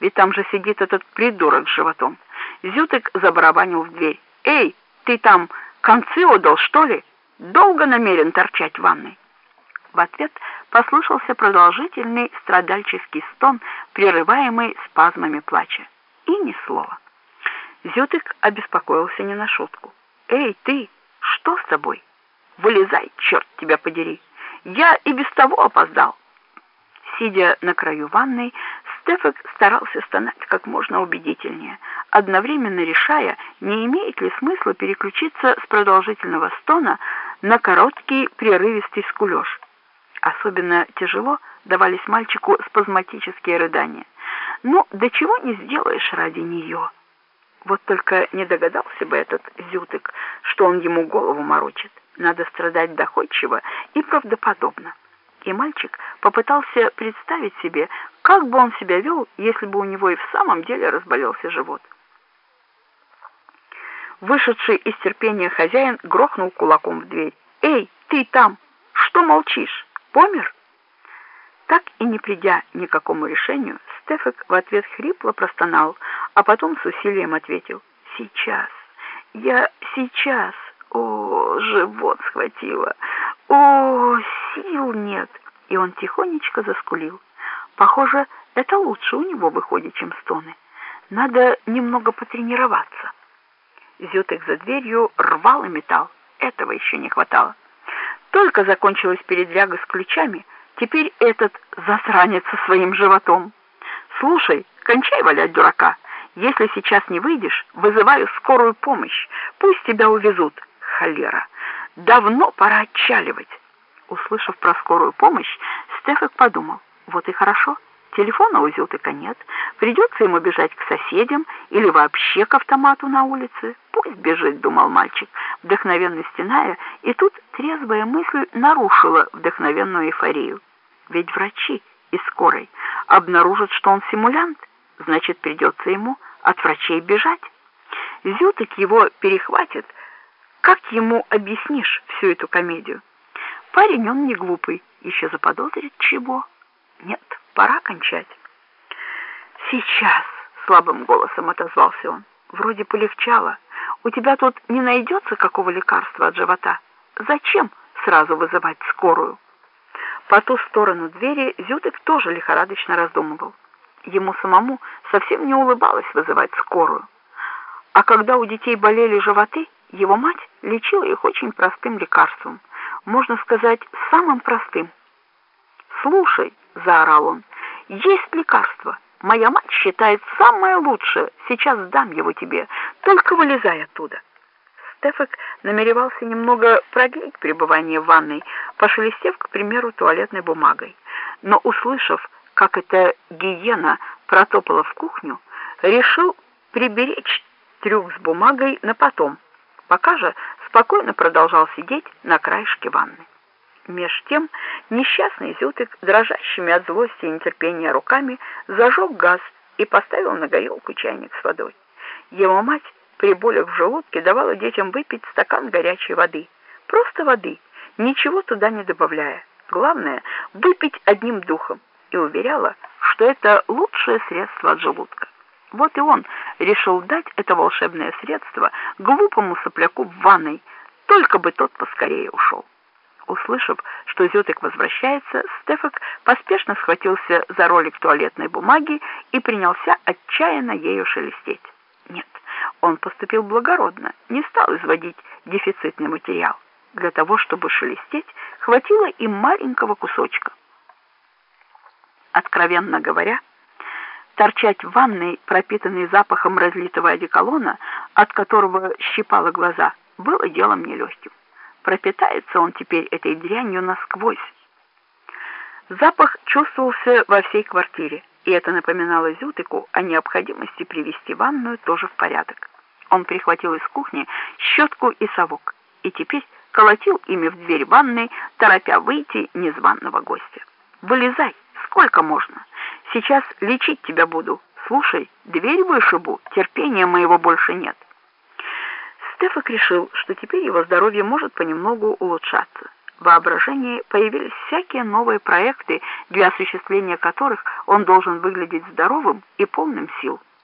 ведь там же сидит этот придурок с животом. Зютык забарабанил в дверь. «Эй, ты там концы отдал, что ли? Долго намерен торчать в ванной?» В ответ послышался продолжительный страдальческий стон, прерываемый спазмами плача. И ни слова. Зютык обеспокоился не на шутку. «Эй, ты, что с тобой? Вылезай, черт тебя подери! Я и без того опоздал!» Сидя на краю ванной, Стефак старался стонать как можно убедительнее, одновременно решая, не имеет ли смысла переключиться с продолжительного стона на короткий прерывистый скулеж. Особенно тяжело давались мальчику спазматические рыдания. Ну, до чего не сделаешь ради нее. Вот только не догадался бы этот зютык, что он ему голову морочит. Надо страдать доходчиво и правдоподобно и мальчик попытался представить себе, как бы он себя вел, если бы у него и в самом деле разболелся живот. Вышедший из терпения хозяин грохнул кулаком в дверь. «Эй, ты там! Что молчишь? Помер?» Так и не придя ни к какому решению, Стефик в ответ хрипло простонал, а потом с усилием ответил «Сейчас! Я сейчас! О, живот схватило! О, сил нет!» И он тихонечко заскулил. Похоже, это лучше у него выходит, чем стоны. Надо немного потренироваться. Зютык за дверью рвал и металл. Этого еще не хватало. Только закончилась передряга с ключами, теперь этот засранец со своим животом. «Слушай, кончай валять дурака. Если сейчас не выйдешь, вызываю скорую помощь. Пусть тебя увезут. Холера. Давно пора отчаливать». Услышав про скорую помощь, Стефик подумал, вот и хорошо, телефона у Зютыка нет, придется ему бежать к соседям или вообще к автомату на улице. Пусть бежит, думал мальчик, вдохновенно стеная, и тут трезвая мысль нарушила вдохновенную эйфорию. Ведь врачи из скорой обнаружат, что он симулянт, значит, придется ему от врачей бежать. Зютык его перехватит. Как ему объяснишь всю эту комедию? Парень он не глупый, еще заподозрит чего. Нет, пора кончать. Сейчас, слабым голосом отозвался он. Вроде полегчало. У тебя тут не найдется какого лекарства от живота? Зачем сразу вызывать скорую? По ту сторону двери Зютык тоже лихорадочно раздумывал. Ему самому совсем не улыбалось вызывать скорую. А когда у детей болели животы, его мать лечила их очень простым лекарством – можно сказать, самым простым. «Слушай», — заорал он, — «есть лекарство. Моя мать считает самое лучшее. Сейчас дам его тебе. Только вылезай оттуда». Стефик намеревался немного продлить пребывание в ванной, пошелестев, к примеру, туалетной бумагой. Но, услышав, как эта гиена протопала в кухню, решил приберечь трюк с бумагой на потом. Пока же спокойно продолжал сидеть на краешке ванны. Меж тем несчастный Зютык, дрожащими от злости и нетерпения руками, зажег газ и поставил на горелку чайник с водой. Его мать при болях в желудке давала детям выпить стакан горячей воды. Просто воды, ничего туда не добавляя. Главное — выпить одним духом. И уверяла, что это лучшее средство от желудка. Вот и он решил дать это волшебное средство глупому сопляку в ванной, только бы тот поскорее ушел. Услышав, что Зютык возвращается, Стефак поспешно схватился за ролик туалетной бумаги и принялся отчаянно ею шелестеть. Нет, он поступил благородно, не стал изводить дефицитный материал. Для того, чтобы шелестеть, хватило и маленького кусочка. Откровенно говоря, торчать в ванной, пропитанной запахом разлитого одеколона, от которого щипало глаза, было делом нелегким. Пропитается он теперь этой дрянью насквозь. Запах чувствовался во всей квартире, и это напоминало Зютыку о необходимости привести ванную тоже в порядок. Он прихватил из кухни щетку и совок, и теперь колотил ими в дверь ванной, торопя выйти незваного гостя. «Вылезай! Сколько можно?» Сейчас лечить тебя буду. Слушай, дверь вышибу, терпения моего больше нет. Стефак решил, что теперь его здоровье может понемногу улучшаться. воображении появились всякие новые проекты, для осуществления которых он должен выглядеть здоровым и полным сил.